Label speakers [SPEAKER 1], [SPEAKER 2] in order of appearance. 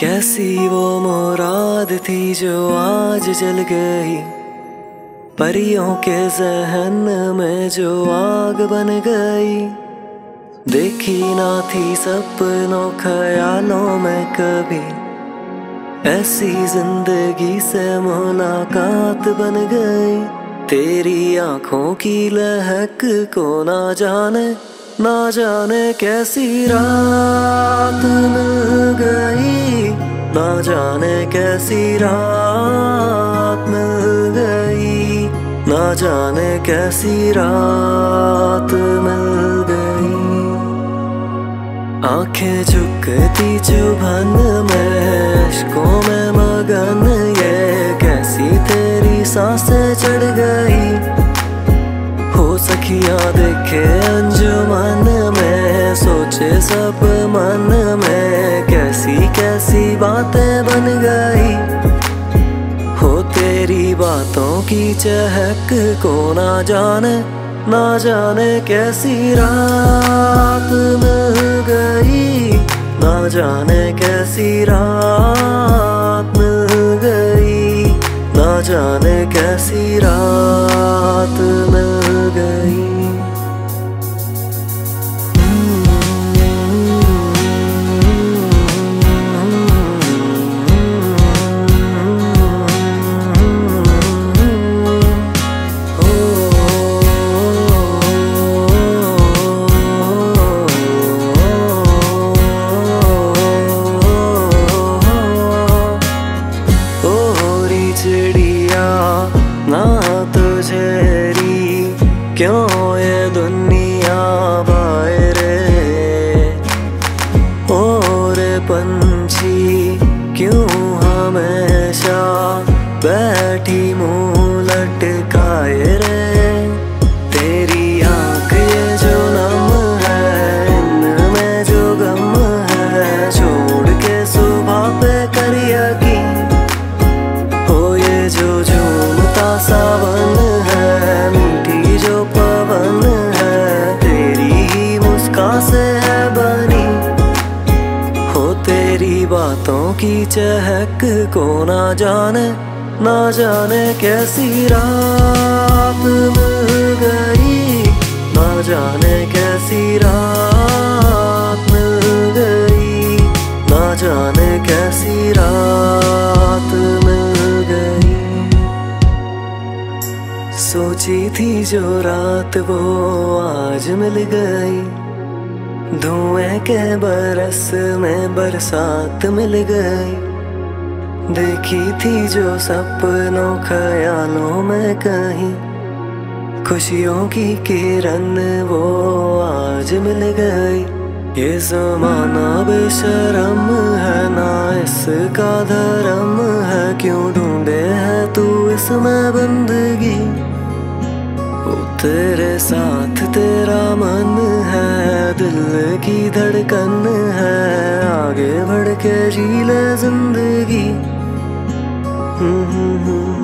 [SPEAKER 1] कैसी वो मुराद थी जो आज जल गई? परियों के जहन में जो आग बन गई। देखी ना थी सपनों ख्यालों में कभी। ऐसी ज़िंदगी से मुलाकात बन गई। तेरी आँखों की लहक को ना जाने ना जाने कैसी रात मिल गई ना जाने कैसी रात मिल गई। ना जाने कैसी रात मिल गई। आँखें झुकती चुभन में अशकों में मगन, ये कैसी तेरी साँसें चढ़ गई। हो सखिया देखे अंजुमन, में सोचे सब मन में कैसी बातें बन गई। हो तेरी बातों की चहक को ना जाने ना जाने कैसी रात मिल गई। ना जाने कैसी रात मिल गई। ना जाने कैसी रात क्यों तेरी बातों की चहक को ना जाने ना जाने कैसी रात मिल गई, ना जाने कैसी रात मिल गई, ना जाने कैसी रात मिल गई। सोची थी जो रात वो आज मिल गई धुएँ के बरस में बरसात मिल गई। देखी थी जो सपनों, ख्यालों में कहीं। खुशियों की किरण वो आज मिल गई। ये जमाना बेशरम है ना, इसका धर्म है। क्यों ढूंढे है तू इसमें बंदगी? तेरे साथ, तेरा मन दिल की धड़कन है आगे बढ़ के जी ले ज़िंदगी हम्म, हम्म, हम्म।